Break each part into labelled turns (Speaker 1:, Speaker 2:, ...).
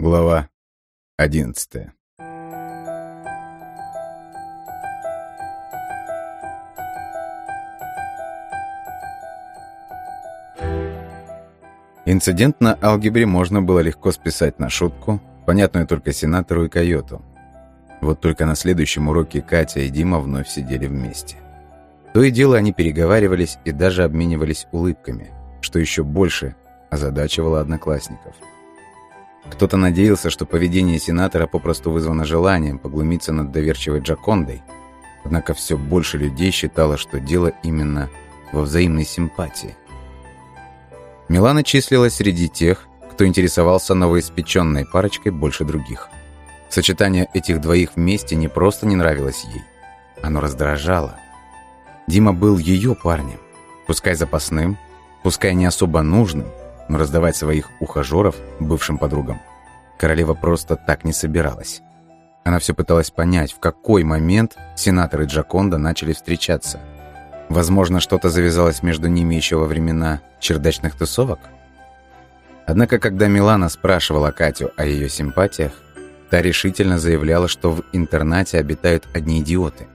Speaker 1: Глава одиннадцатая. Инцидент на алгебре можно было легко списать на шутку, понятную только сенатору и койоту. Вот только на следующем уроке Катя и Дима вновь сидели вместе. То и дело они переговаривались и даже обменивались улыбками, что еще больше озадачивало одноклассников. Кто-то надеялся, что поведение сенатора попросту вызвано желанием поглумиться над доверчивой Джакондой, однако все больше людей считало, что дело именно во взаимной симпатии. Милана числилась среди тех, кто интересовался новоиспеченной парочкой больше других. Сочетание этих двоих вместе не просто не нравилось ей, оно раздражало. Дима был ее парнем, пускай запасным, пускай не особо нужным, но раздавать своих ухажеров бывшим подругам королева просто так не собиралась. Она все пыталась понять, в какой момент сенатор и Джаконда начали встречаться – Возможно, что-то завязалось между ними еще во времена чердачных тусовок? Однако, когда Милана спрашивала Катю о ее симпатиях, та решительно заявляла, что в интернате обитают одни идиоты.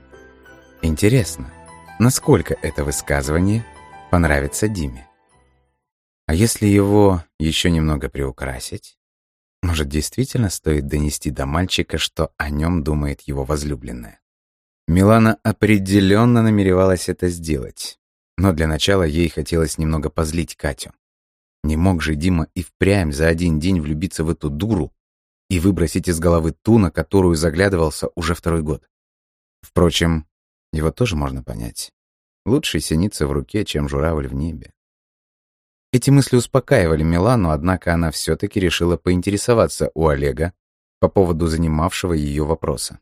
Speaker 1: Интересно, насколько это высказывание понравится Диме? А если его еще немного приукрасить? Может, действительно стоит донести до мальчика, что о нем думает его возлюбленная? Милана определенно намеревалась это сделать. Но для начала ей хотелось немного позлить Катю. Не мог же Дима и впрямь за один день влюбиться в эту дуру и выбросить из головы ту, на которую заглядывался уже второй год. Впрочем, его тоже можно понять. Лучше синица в руке, чем журавль в небе. Эти мысли успокаивали Милану, однако она все-таки решила поинтересоваться у Олега по поводу занимавшего ее вопроса.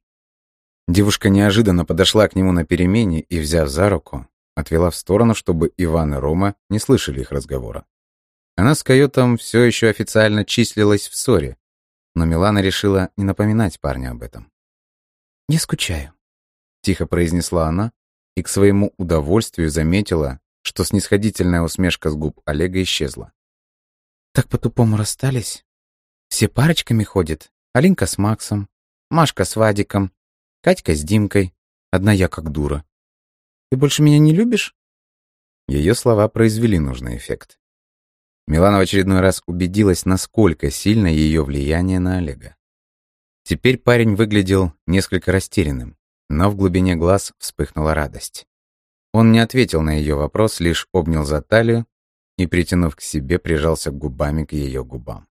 Speaker 1: Девушка неожиданно подошла к нему на перемене и, взяв за руку, отвела в сторону, чтобы Иван и Рома не слышали их разговора. Она с койотом все еще официально числилась в ссоре, но Милана решила не напоминать парню об этом. «Я скучаю», — тихо произнесла она и к своему удовольствию заметила, что снисходительная усмешка с губ Олега исчезла. «Так по-тупому расстались. Все парочками ходят. Алинка с Максом, Машка с Вадиком, Катька с Димкой. Одна я как дура. Ты больше меня не любишь?» Ее слова произвели нужный эффект. Милана в очередной раз убедилась, насколько сильно ее влияние на Олега. Теперь парень выглядел несколько растерянным, но в глубине глаз вспыхнула радость. Он не ответил на ее вопрос, лишь обнял за талию и, притянув к себе, прижался губами к ее губам.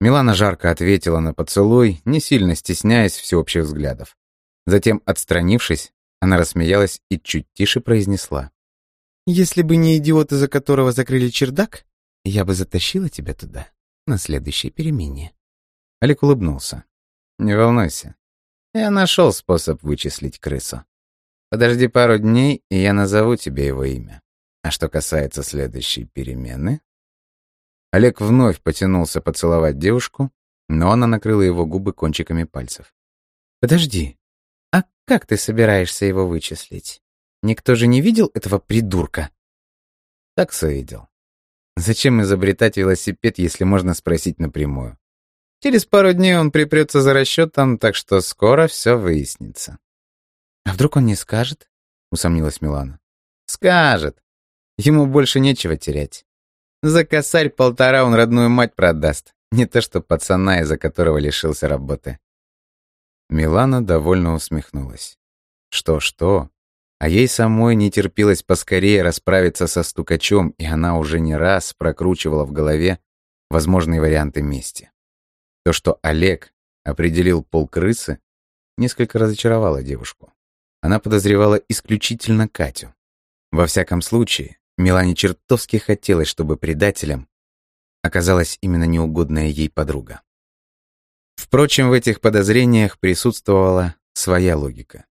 Speaker 1: Милана жарко ответила на поцелуй, не сильно стесняясь всеобщих взглядов. Затем, отстранившись, она рассмеялась и чуть тише произнесла. «Если бы не идиот, из-за которого закрыли чердак, я бы затащила тебя туда на следующей перемене». Олег улыбнулся. «Не волнуйся. Я нашел способ вычислить крысу. Подожди пару дней, и я назову тебе его имя. А что касается следующей перемены...» Олег вновь потянулся поцеловать девушку, но она накрыла его губы кончиками пальцев. «Подожди», «А как ты собираешься его вычислить? Никто же не видел этого придурка?» «Таксо видел. Зачем изобретать велосипед, если можно спросить напрямую? Через пару дней он припрется за расчетом, так что скоро все выяснится». «А вдруг он не скажет?» — усомнилась Милана. «Скажет. Ему больше нечего терять. За косарь полтора он родную мать продаст, не то что пацана, из-за которого лишился работы. Милана довольно усмехнулась. Что-что, а ей самой не терпелось поскорее расправиться со стукачом, и она уже не раз прокручивала в голове возможные варианты мести. То, что Олег определил пол крысы, несколько разочаровало девушку. Она подозревала исключительно Катю. Во всяком случае, Милане чертовски хотелось, чтобы предателем оказалась именно неугодная ей подруга. Впрочем, в этих подозрениях присутствовала своя логика.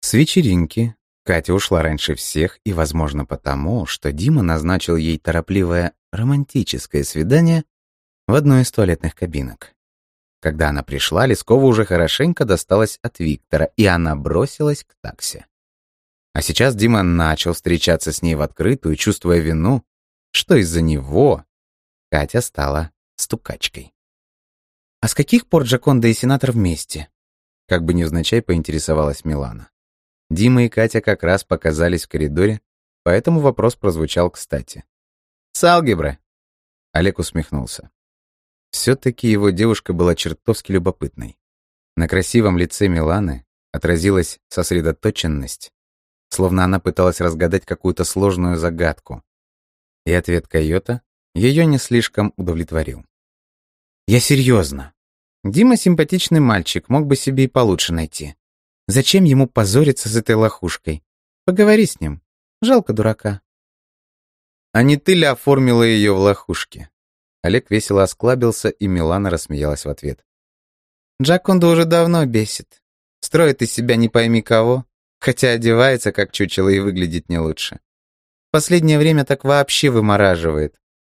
Speaker 1: С вечеринки Катя ушла раньше всех, и, возможно, потому, что Дима назначил ей торопливое романтическое свидание в одной из туалетных кабинок. Когда она пришла, Лескова уже хорошенько досталась от Виктора, и она бросилась к такси. А сейчас Дима начал встречаться с ней в открытую, чувствуя вину, что из-за него Катя стала стукачкой.
Speaker 2: «А с каких пор Джаконда и сенатор вместе?»
Speaker 1: Как бы невзначай поинтересовалась Милана. Дима и Катя как раз показались в коридоре, поэтому вопрос прозвучал кстати. «С алгебры!» Олег усмехнулся. Все-таки его девушка была чертовски любопытной. На красивом лице Миланы отразилась сосредоточенность, словно она пыталась разгадать какую-то сложную загадку. И ответ Койота ее не слишком удовлетворил.
Speaker 2: «Я серьезно. Дима симпатичный мальчик, мог бы себе и получше найти. Зачем ему позориться с этой лохушкой? Поговори с ним. Жалко дурака».
Speaker 1: «А не ты ли оформила ее в лохушке?» Олег весело осклабился, и Милана рассмеялась в ответ.
Speaker 2: «Джаконда уже давно бесит. Строит из себя не пойми кого, хотя одевается как чучело и выглядит не лучше. Последнее время так вообще вымораживает.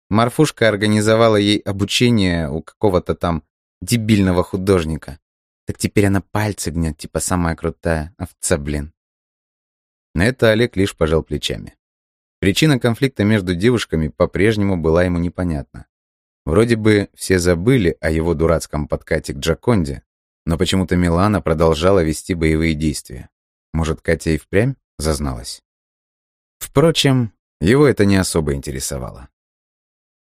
Speaker 2: Марфушка организовала ей обучение у какого-то там дебильного художника. Так теперь она пальцы гнет, типа самая крутая овца, блин.
Speaker 1: На это Олег лишь пожал плечами. Причина конфликта между девушками по-прежнему была ему непонятна. Вроде бы все забыли о его дурацком подкате к Джаконде, но почему-то Милана продолжала вести боевые действия. Может, Катя и впрямь зазналась? Впрочем, его это не особо интересовало.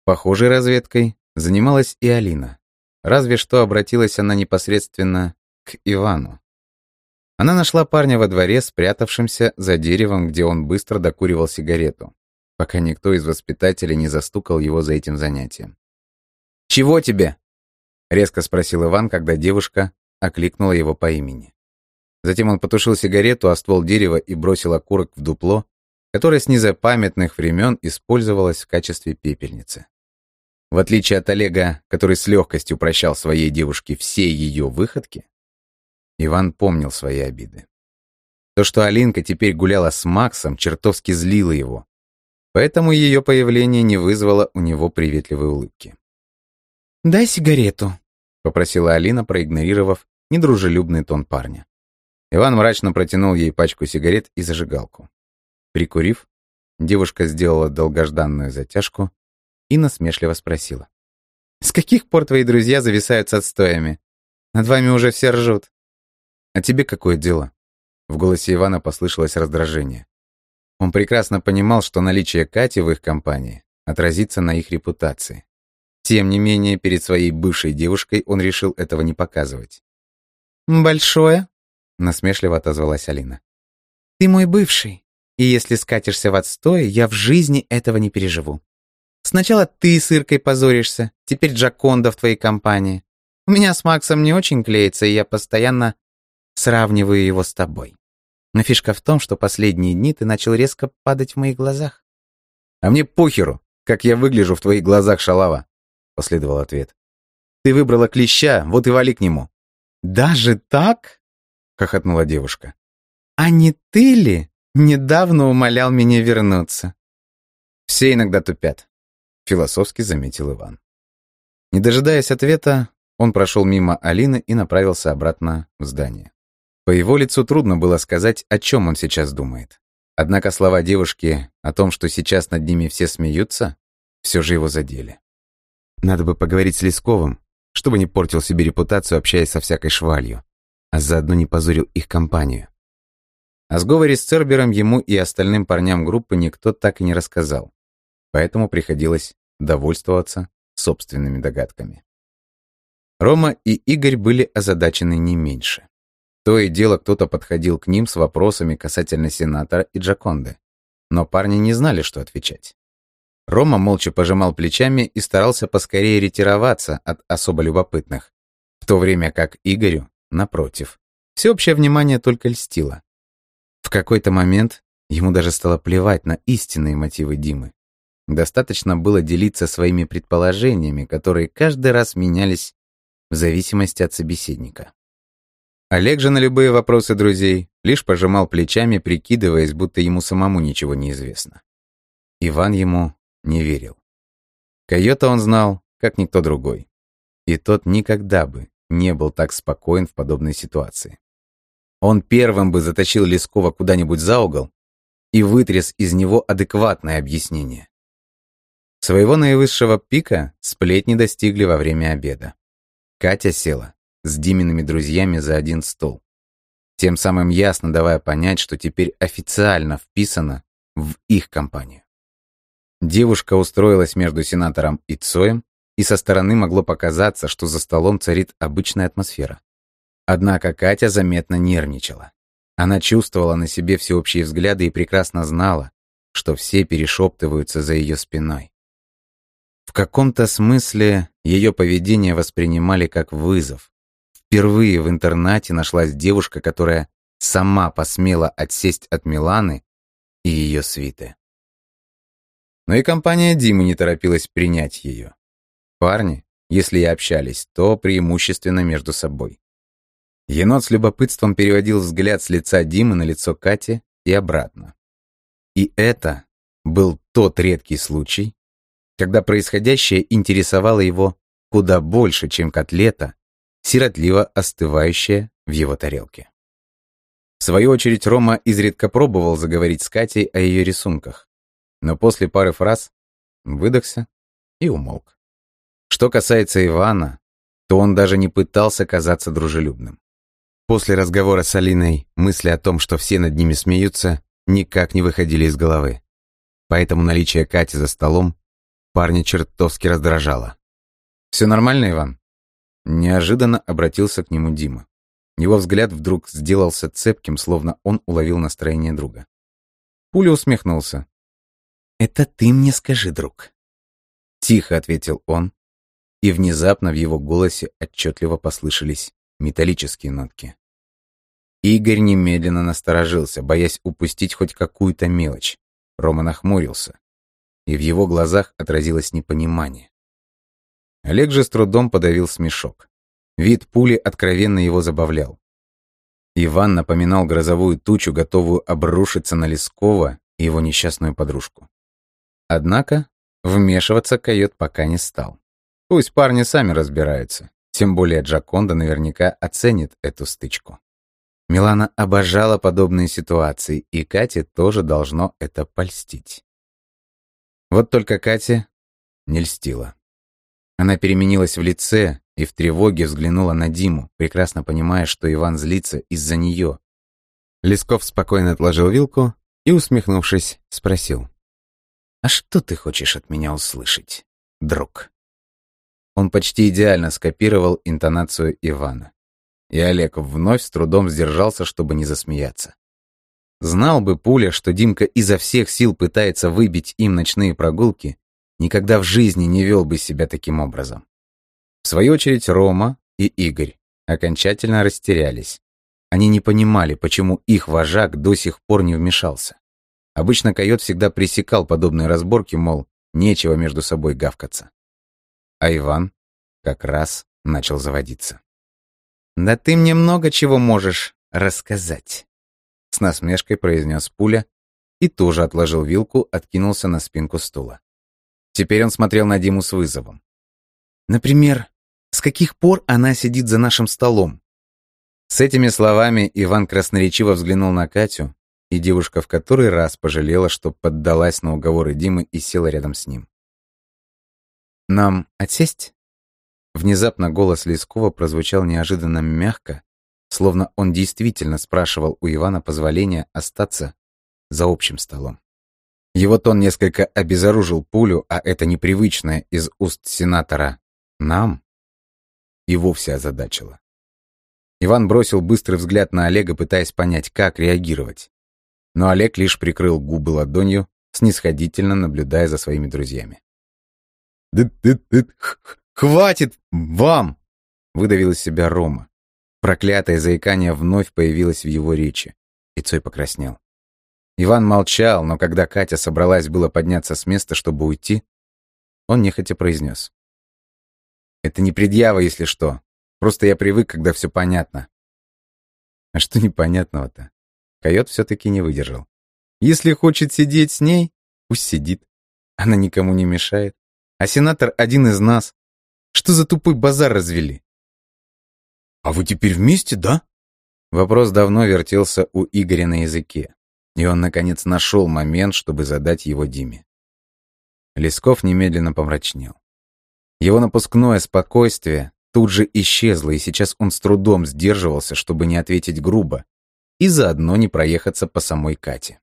Speaker 1: Похожей разведкой занималась и Алина. Разве что обратилась она непосредственно к Ивану. Она нашла парня во дворе, спрятавшимся за деревом, где он быстро докуривал сигарету, пока никто из воспитателей не застукал его за этим занятием. «Чего тебе?» — резко спросил Иван, когда девушка окликнула его по имени. Затем он потушил сигарету о ствол дерева и бросил окурок в дупло, которое с незапамятных времен использовалось в качестве пепельницы. В отличие от Олега, который с легкостью прощал своей девушке все ее выходки, Иван помнил свои обиды. То, что Алинка теперь гуляла с Максом, чертовски злило его, поэтому ее появление не вызвало у него приветливой улыбки.
Speaker 2: «Дай сигарету», —
Speaker 1: попросила Алина, проигнорировав недружелюбный тон парня. Иван мрачно протянул ей пачку сигарет и зажигалку. Прикурив, девушка сделала долгожданную затяжку и насмешливо спросила. «С каких пор твои друзья зависают с отстоями? Над вами уже все ржут». «А тебе какое дело?» В голосе Ивана послышалось раздражение. Он прекрасно понимал, что наличие Кати в их компании отразится на их репутации. Тем не менее, перед своей бывшей девушкой он решил этого не показывать.
Speaker 2: «Большое?»
Speaker 1: Насмешливо отозвалась Алина.
Speaker 2: «Ты мой бывший, и если скатишься в отстой, я в жизни этого не переживу. Сначала ты с Иркой позоришься, теперь Джаконда в твоей компании. У меня с Максом не очень клеится, и я постоянно сравниваю его с тобой. Но фишка в том, что последние дни ты начал резко падать в моих глазах.
Speaker 1: «А мне похеру, как я выгляжу в твоих глазах, шалава», — последовал ответ. «Ты выбрала клеща, вот и вали к нему».
Speaker 2: «Даже так?»
Speaker 1: — хохотнула девушка.
Speaker 2: «А не ты ли недавно умолял меня вернуться?»
Speaker 1: «Все иногда тупят», — философски заметил Иван. Не дожидаясь ответа, он прошел мимо Алины и направился обратно в здание. По его лицу трудно было сказать, о чем он сейчас думает. Однако слова девушки о том, что сейчас над ними все смеются, все же его задели. Надо бы поговорить с Лесковым, чтобы не портил себе репутацию, общаясь со всякой швалью а заодно не позорил их компанию. О сговоре с Цербером ему и остальным парням группы никто так и не рассказал, поэтому приходилось довольствоваться собственными догадками. Рома и Игорь были озадачены не меньше. То и дело кто-то подходил к ним с вопросами касательно сенатора и Джаконды, но парни не знали, что отвечать. Рома молча пожимал плечами и старался поскорее ретироваться от особо любопытных, в то время как Игорю Напротив, всеобщее внимание только льстило. В какой-то момент ему даже стало плевать на истинные мотивы Димы. Достаточно было делиться своими предположениями, которые каждый раз менялись в зависимости от собеседника. Олег же на любые вопросы друзей лишь пожимал плечами, прикидываясь, будто ему самому ничего не известно. Иван ему не верил. Койота он знал, как никто другой. И тот никогда бы не был так спокоен в подобной ситуации. Он первым бы затащил Лескова куда-нибудь за угол и вытряс из него адекватное объяснение. Своего наивысшего пика сплетни достигли во время обеда. Катя села с Димиными друзьями за один стол, тем самым ясно давая понять, что теперь официально вписана в их компанию. Девушка устроилась между сенатором и Цоем, и со стороны могло показаться, что за столом царит обычная атмосфера. Однако Катя заметно нервничала. Она чувствовала на себе всеобщие взгляды и прекрасно знала, что все перешептываются за ее спиной. В каком-то смысле ее поведение воспринимали как вызов. Впервые в интернате нашлась девушка, которая сама посмела отсесть от Миланы и ее свиты. Но и компания Димы не торопилась принять ее. Парни, если и общались, то преимущественно между собой. Енот с любопытством переводил взгляд с лица Димы на лицо Кати и обратно. И это был тот редкий случай, когда происходящее интересовало его куда больше, чем котлета, сиротливо остывающая в его тарелке. В свою очередь Рома изредка пробовал заговорить с Катей о ее рисунках, но после пары фраз выдохся и умолк. Что касается Ивана, то он даже не пытался казаться дружелюбным. После разговора с Алиной мысли о том, что все над ними смеются, никак не выходили из головы. Поэтому наличие Кати за столом парня чертовски раздражало. «Все нормально, Иван?» Неожиданно обратился к нему Дима. Его взгляд вдруг сделался цепким, словно он уловил настроение друга. Пуля усмехнулся. «Это ты мне скажи, друг». Тихо ответил он, и внезапно в его голосе отчетливо послышались металлические нотки. Игорь немедленно насторожился, боясь упустить хоть какую-то мелочь. Рома нахмурился, и в его глазах отразилось непонимание. Олег же с трудом подавил смешок. Вид пули откровенно его забавлял. Иван напоминал грозовую тучу, готовую обрушиться на Лескова и его несчастную подружку. Однако вмешиваться койот пока не стал. Пусть парни сами разбираются. Тем более Джаконда наверняка оценит эту стычку. Милана обожала подобные ситуации, и Кате тоже должно это польстить. Вот только Кате не льстила. Она переменилась в лице и в тревоге взглянула на Диму, прекрасно понимая, что Иван злится из-за нее. Лесков спокойно отложил вилку и, усмехнувшись, спросил. «А что ты хочешь от меня услышать, друг?» Он почти идеально скопировал интонацию Ивана. И Олег вновь с трудом сдержался, чтобы не засмеяться. Знал бы Пуля, что Димка изо всех сил пытается выбить им ночные прогулки, никогда в жизни не вел бы себя таким образом. В свою очередь Рома и Игорь окончательно растерялись. Они не понимали, почему их вожак до сих пор не вмешался. Обычно койот всегда пресекал подобные разборки, мол, нечего между собой гавкаться а Иван как раз начал заводиться. «Да ты мне много чего можешь рассказать», — с насмешкой произнес пуля и тоже отложил вилку, откинулся на спинку стула. Теперь он смотрел на Диму с вызовом. «Например, с каких пор она сидит за нашим столом?» С этими словами Иван красноречиво взглянул на Катю, и девушка в который раз пожалела, что поддалась на уговоры Димы и села рядом с ним. «Нам отсесть?» Внезапно голос Лескова прозвучал неожиданно мягко, словно он действительно спрашивал у Ивана позволения остаться за общим столом. Его тон несколько обезоружил пулю, а это непривычное из уст сенатора «нам» и вовсе озадачило. Иван бросил быстрый взгляд на Олега, пытаясь понять, как реагировать. Но Олег лишь прикрыл губы ладонью, снисходительно наблюдая за своими друзьями. «Хватит вам!» — выдавил из себя Рома. Проклятое заикание вновь появилось в его речи. И Цой покраснел. Иван молчал, но когда Катя собралась было подняться с места, чтобы уйти, он нехотя произнес. «Это не предъява, если что. Просто я привык, когда все понятно». А что непонятного-то? Койот все-таки не выдержал. Если хочет сидеть с ней, пусть сидит. Она никому не мешает. А сенатор один из нас. Что за тупой базар развели? «А вы теперь вместе, да?» Вопрос давно вертелся у Игоря на языке, и он, наконец, нашел момент, чтобы задать его Диме. Лесков немедленно помрачнел. Его напускное спокойствие тут же исчезла, и сейчас он с трудом сдерживался, чтобы не ответить грубо, и заодно не проехаться по самой Кате.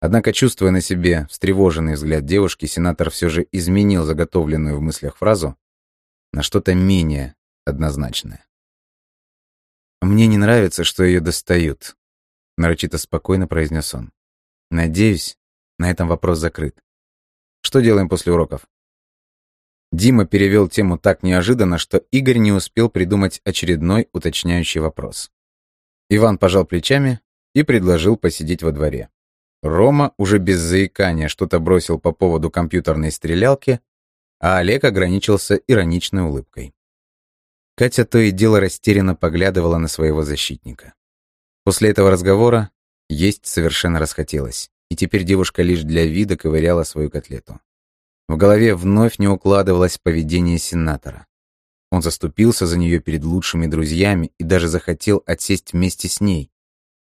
Speaker 1: Однако, чувствуя на себе встревоженный взгляд девушки, сенатор все же изменил заготовленную в мыслях фразу на что-то менее однозначное. «Мне не нравится, что ее достают», — нарочито спокойно произнес он. «Надеюсь, на этом вопрос закрыт. Что делаем после уроков?» Дима перевел тему так неожиданно, что Игорь не успел придумать очередной уточняющий вопрос. Иван пожал плечами и предложил посидеть во дворе. Рома уже без заикания что-то бросил по поводу компьютерной стрелялки, а Олег ограничился ироничной улыбкой. Катя то и дело растерянно поглядывала на своего защитника. После этого разговора есть совершенно расхотелось, и теперь девушка лишь для вида ковыряла свою котлету. В голове вновь не укладывалось поведение сенатора. Он заступился за нее перед лучшими друзьями и даже захотел отсесть вместе с ней.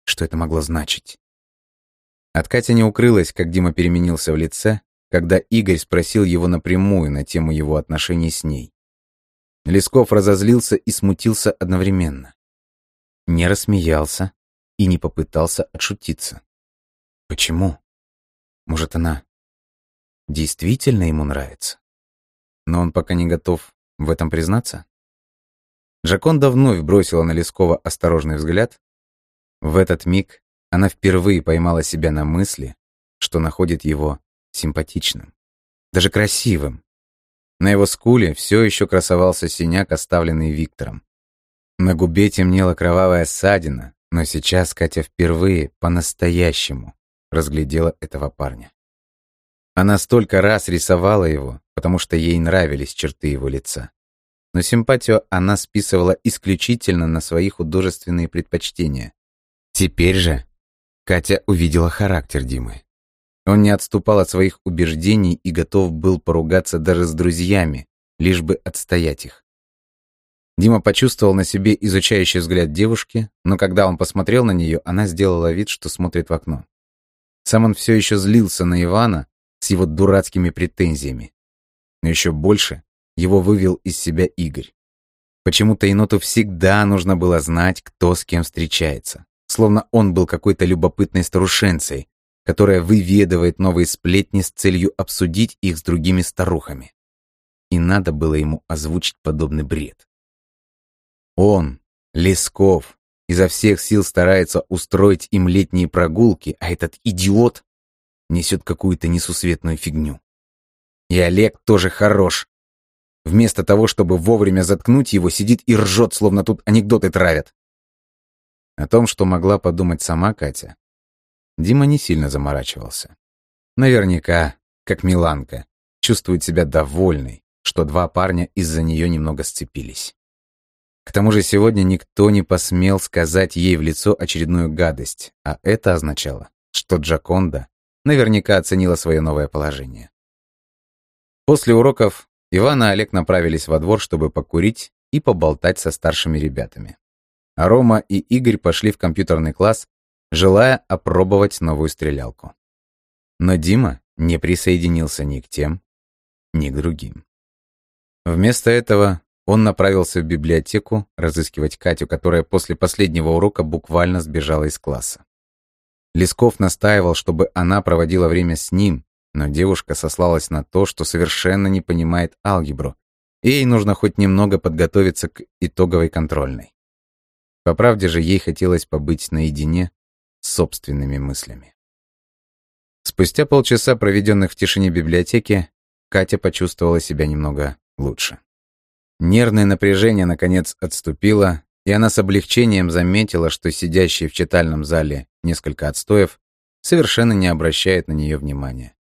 Speaker 1: Что это могло значить? От Кати не укрылось, как Дима переменился в лице, когда Игорь спросил его напрямую на тему его отношений с ней. Лесков разозлился и смутился одновременно. Не рассмеялся и не попытался отшутиться. Почему? Может, она действительно ему нравится? Но он пока не готов в этом признаться? Джаконда вновь бросила на Лескова осторожный взгляд. В этот миг она впервые поймала себя на мысли, что находит его симпатичным, даже красивым. На его скуле все еще красовался синяк, оставленный Виктором. На губе темнела кровавая ссадина, но сейчас Катя впервые по-настоящему разглядела этого парня. Она столько раз рисовала его, потому что ей нравились черты его лица. Но симпатию она списывала исключительно на свои художественные предпочтения. Теперь же Катя увидела характер Димы. Он не отступал от своих убеждений и готов был поругаться даже с друзьями, лишь бы отстоять их. Дима почувствовал на себе изучающий взгляд девушки, но когда он посмотрел на нее, она сделала вид, что смотрит в окно. Сам он все еще злился на Ивана с его дурацкими претензиями. Но еще больше его вывел из себя Игорь. Почему-то еноту всегда нужно было знать, кто с кем встречается словно он был какой-то любопытной старушенцей, которая выведывает новые сплетни с целью обсудить их с другими старухами. И надо было ему озвучить подобный бред. Он, Лесков, изо всех сил старается устроить им летние прогулки, а этот идиот несет какую-то несусветную фигню. И Олег тоже хорош. Вместо того, чтобы вовремя заткнуть его, сидит и ржет, словно тут анекдоты травят. О том, что могла подумать сама Катя, Дима не сильно заморачивался. Наверняка, как Миланка, чувствует себя довольной, что два парня из-за нее немного сцепились. К тому же сегодня никто не посмел сказать ей в лицо очередную гадость, а это означало, что Джаконда наверняка оценила свое новое положение. После уроков Иван и Олег направились во двор, чтобы покурить и поболтать со старшими ребятами а Рома и Игорь пошли в компьютерный класс, желая опробовать новую стрелялку. Но Дима не присоединился ни к тем, ни к другим. Вместо этого он направился в библиотеку разыскивать Катю, которая после последнего урока буквально сбежала из класса. Лесков настаивал, чтобы она проводила время с ним, но девушка сослалась на то, что совершенно не понимает алгебру, и ей нужно хоть немного подготовиться к итоговой контрольной. По правде же ей хотелось побыть наедине с собственными мыслями. Спустя полчаса, проведенных в тишине библиотеки, Катя почувствовала себя немного лучше. Нервное напряжение, наконец, отступило, и она с облегчением заметила, что сидящие в читальном зале несколько отстоев совершенно не обращают на нее внимания.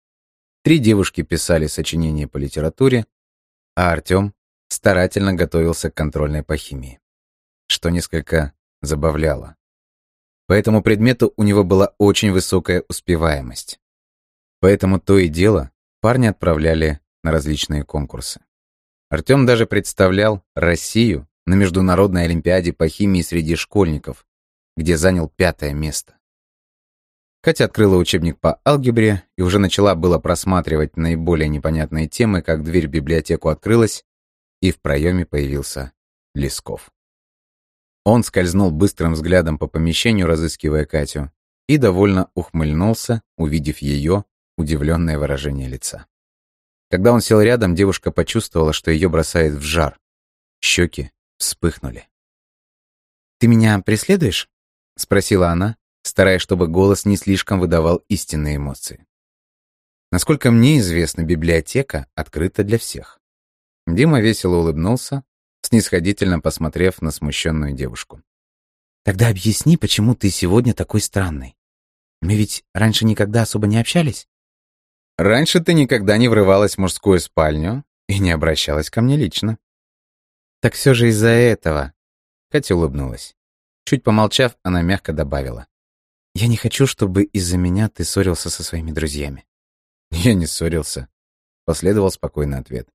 Speaker 1: Три девушки писали сочинения по литературе, а Артем старательно готовился к контрольной по химии что несколько забавляло. По этому предмету у него была очень высокая успеваемость. Поэтому то и дело парни отправляли на различные конкурсы. Артем даже представлял Россию на Международной Олимпиаде по химии среди школьников, где занял пятое место. Катя открыла учебник по алгебре и уже начала было просматривать наиболее непонятные темы, как дверь в библиотеку открылась, и в проеме появился Лесков. Он скользнул быстрым взглядом по помещению, разыскивая Катю, и довольно ухмыльнулся, увидев ее удивленное выражение лица. Когда он сел рядом, девушка почувствовала, что ее бросает в жар. Щеки вспыхнули. «Ты меня преследуешь?» — спросила она, стараясь, чтобы голос не слишком выдавал истинные эмоции. Насколько мне известно, библиотека открыта для всех. Дима весело улыбнулся, снисходительно посмотрев на смущенную девушку. «Тогда объясни, почему ты сегодня такой странный. Мы ведь раньше никогда особо не общались?» «Раньше ты никогда не врывалась в мужскую спальню и не обращалась ко мне лично». «Так все же из-за этого», — Катя улыбнулась. Чуть помолчав, она мягко добавила. «Я не хочу, чтобы из-за меня ты ссорился со своими друзьями». «Я не ссорился», — последовал спокойный ответ.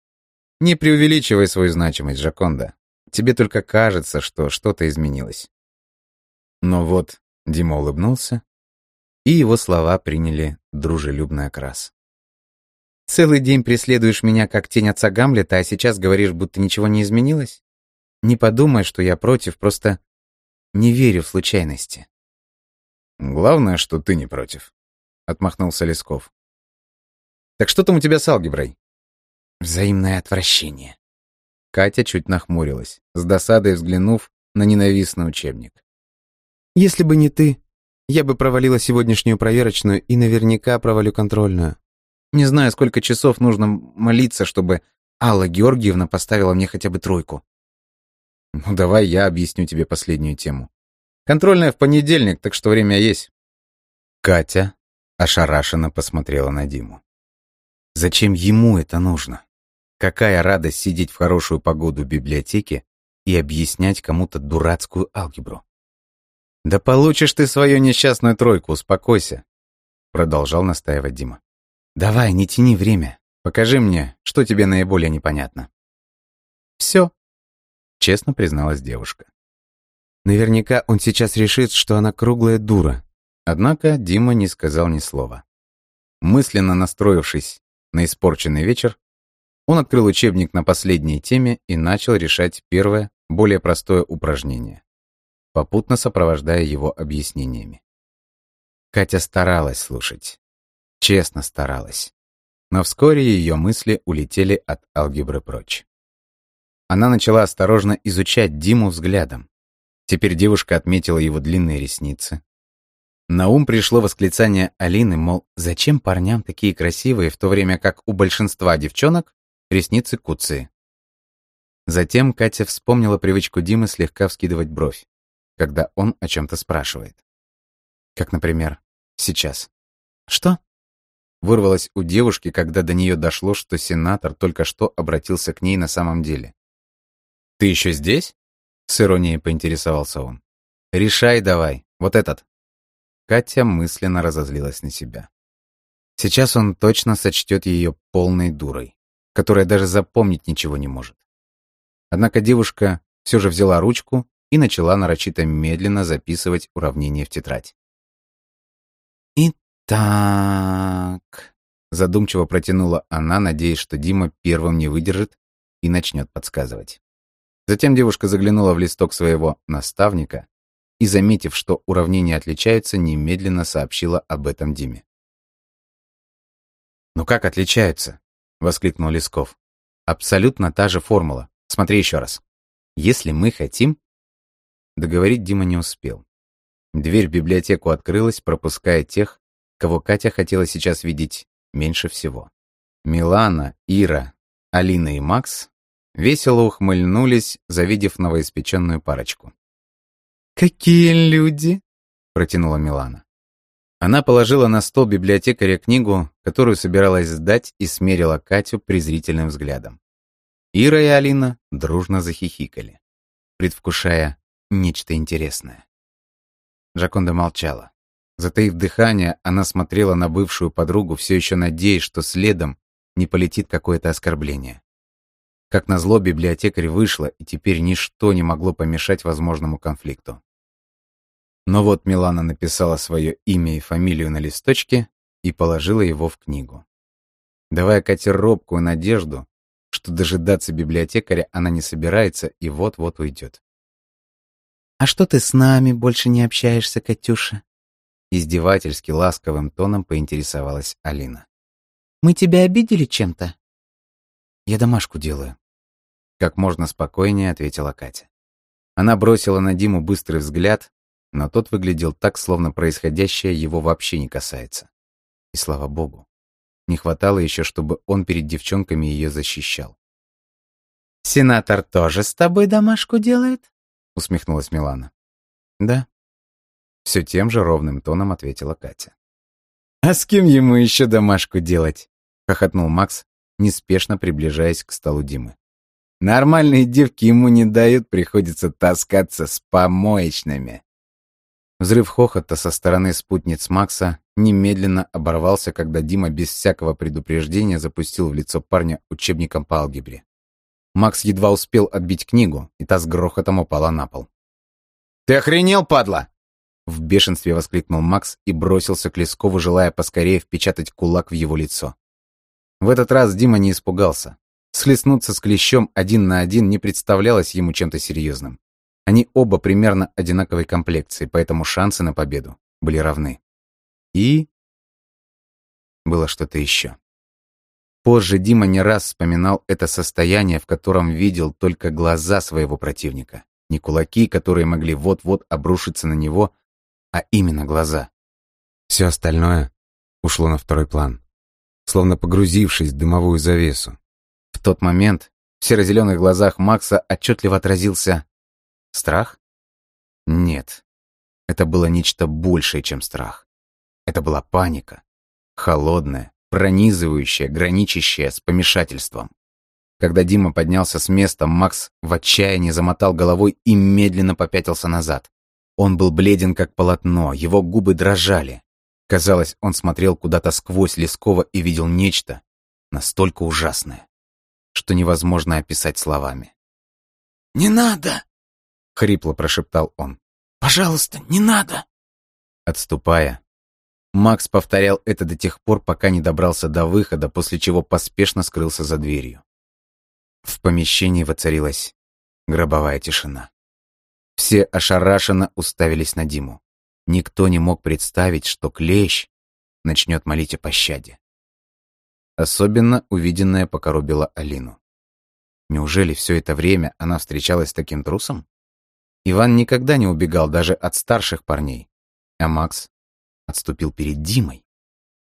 Speaker 1: «Не преувеличивай свою значимость, Жаконда. Тебе только кажется, что что-то изменилось». Но вот Дима улыбнулся, и его слова приняли дружелюбный окрас. «Целый день преследуешь меня, как тень отца Гамлета, а сейчас говоришь, будто ничего не изменилось? Не подумай, что я против, просто не верю в случайности». «Главное, что ты не против», — отмахнулся Лесков. Так что там у тебя с алгеброй?» «Взаимное отвращение». Катя чуть нахмурилась, с досадой взглянув на ненавистный учебник. «Если бы не ты, я бы провалила сегодняшнюю проверочную и наверняка провалю контрольную. Не знаю, сколько часов нужно молиться, чтобы Алла Георгиевна поставила мне хотя бы тройку». «Ну, давай я объясню тебе последнюю тему. Контрольная в понедельник, так что время есть». Катя ошарашенно посмотрела на Диму. Зачем ему это нужно? Какая радость сидеть в хорошую погоду в библиотеке и объяснять кому-то дурацкую алгебру? «Да получишь ты свою несчастную тройку, успокойся», — продолжал настаивать Дима. «Давай, не тяни время. Покажи мне, что тебе наиболее непонятно». «Все», — честно призналась девушка. Наверняка он сейчас решит, что она круглая дура. Однако Дима не сказал ни слова. Мысленно настроившись на испорченный вечер, он открыл учебник на последней теме и начал решать первое, более простое упражнение, попутно сопровождая его объяснениями. Катя старалась слушать. Честно старалась. Но вскоре ее мысли улетели от алгебры прочь. Она начала осторожно изучать Диму взглядом. Теперь девушка отметила его длинные ресницы, на ум пришло восклицание Алины, мол, зачем парням такие красивые, в то время как у большинства девчонок ресницы куцые. Затем Катя вспомнила привычку Димы слегка вскидывать бровь, когда он о чем-то спрашивает. Как, например, сейчас. «Что?» Вырвалось у девушки, когда до нее дошло, что сенатор только что обратился к ней на самом деле. «Ты еще здесь?» — с иронией поинтересовался он. «Решай давай, вот этот». Катя мысленно разозлилась на себя. Сейчас он точно сочтет ее полной дурой, которая даже запомнить ничего не может. Однако девушка все же взяла ручку и начала нарочито медленно записывать уравнение в тетрадь. «Итак...» — задумчиво протянула она, надеясь, что Дима первым не выдержит и начнет подсказывать. Затем девушка заглянула в листок своего наставника и, заметив, что уравнения отличаются, немедленно сообщила об этом Диме. «Ну как отличаются?» — воскликнул Лесков. «Абсолютно та же формула. Смотри еще раз. Если мы хотим...» Договорить Дима не успел. Дверь в библиотеку открылась, пропуская тех, кого Катя хотела сейчас видеть меньше всего. Милана, Ира, Алина и Макс весело ухмыльнулись, завидев новоиспеченную парочку. «Какие люди!» — протянула Милана. Она положила на стол библиотекаря книгу, которую собиралась сдать, и смерила Катю презрительным взглядом. Ира и Алина дружно захихикали, предвкушая нечто интересное. Джаконда молчала. Затаив дыхание, она смотрела на бывшую подругу, все еще надеясь, что следом не полетит какое-то оскорбление. Как назло, библиотекарь вышла, и теперь ничто не могло помешать возможному конфликту. Но вот Милана написала свое имя и фамилию на листочке и положила его в книгу. Давая Кате робкую надежду, что дожидаться библиотекаря она не собирается и вот-вот уйдет.
Speaker 2: «А что ты с нами больше не общаешься, Катюша?»
Speaker 1: Издевательски ласковым тоном поинтересовалась Алина.
Speaker 2: «Мы тебя обидели чем-то?»
Speaker 1: «Я домашку делаю», — как можно спокойнее ответила Катя. Она бросила на Диму быстрый взгляд, но тот выглядел так, словно происходящее его вообще не касается. И слава богу. Не хватало еще, чтобы он перед девчонками ее защищал.
Speaker 2: «Сенатор тоже с тобой домашку делает?»
Speaker 1: — усмехнулась Милана. «Да». Все тем же ровным тоном ответила Катя.
Speaker 2: «А с кем ему еще домашку делать?»
Speaker 1: — хохотнул Макс, неспешно приближаясь к столу Димы.
Speaker 2: «Нормальные девки ему не дают, приходится таскаться с помоечными».
Speaker 1: Взрыв хохота со стороны спутниц Макса немедленно оборвался, когда Дима без всякого предупреждения запустил в лицо парня учебником по алгебре. Макс едва успел отбить книгу, и та с грохотом упала на пол.
Speaker 2: «Ты охренел, падла?»
Speaker 1: В бешенстве воскликнул Макс и бросился к Лескову, желая поскорее впечатать кулак в его лицо. В этот раз Дима не испугался. Схлестнуться с клещом один на один не представлялось ему чем-то серьезным. Они оба примерно одинаковой комплекции, поэтому шансы на победу были равны. И... Было что-то еще. Позже Дима не раз вспоминал это состояние, в котором видел только глаза своего противника. Не кулаки, которые могли вот-вот обрушиться на него, а именно глаза. Все остальное ушло на второй план, словно погрузившись в дымовую завесу. В тот момент в серо-зеленых глазах Макса отчетливо отразился Страх? Нет. Это было нечто большее, чем страх. Это была паника. Холодная, пронизывающая, граничащая с помешательством. Когда Дима поднялся с места, Макс в отчаянии замотал головой и медленно попятился назад. Он был бледен, как полотно, его губы дрожали. Казалось, он смотрел куда-то сквозь Лескова и видел нечто настолько ужасное, что невозможно описать словами.
Speaker 2: «Не надо!»
Speaker 1: — хрипло прошептал он.
Speaker 2: «Пожалуйста, не надо!»
Speaker 1: Отступая, Макс повторял это до тех пор, пока не добрался до выхода, после чего поспешно скрылся за дверью. В помещении воцарилась гробовая тишина. Все ошарашенно уставились на Диму. Никто не мог представить, что Клещ начнет молить о пощаде. Особенно увиденное покоробило Алину. Неужели все это время она встречалась с таким трусом? Иван никогда не убегал даже от старших парней. А Макс отступил перед Димой.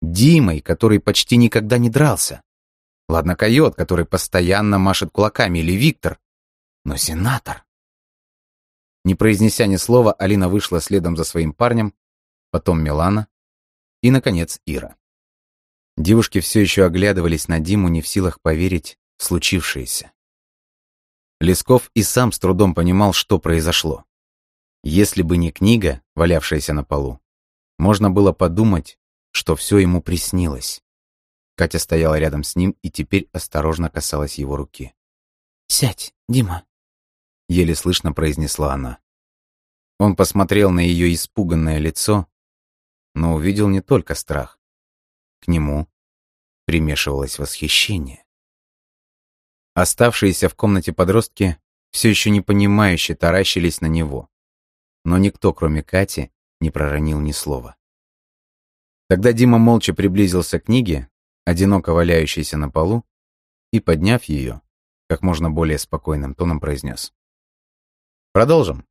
Speaker 1: Димой, который почти никогда не дрался. Ладно, койот, который постоянно машет кулаками, или Виктор. Но сенатор. Не произнеся ни слова, Алина вышла следом за своим парнем, потом Милана и, наконец, Ира. Девушки все еще оглядывались на Диму, не в силах поверить в случившееся. Лесков и сам с трудом понимал, что произошло. Если бы не книга, валявшаяся на полу, можно было подумать, что все ему приснилось. Катя стояла рядом с ним и теперь осторожно касалась его руки.
Speaker 2: «Сядь, Дима», —
Speaker 1: еле слышно произнесла она. Он посмотрел на ее испуганное лицо, но увидел не только страх. К нему примешивалось восхищение. Оставшиеся в комнате подростки все еще не понимающе таращились на него. Но никто, кроме Кати, не проронил ни слова. Тогда Дима молча приблизился к книге, одиноко валяющейся на полу, и, подняв ее, как можно более спокойным тоном произнес. «Продолжим».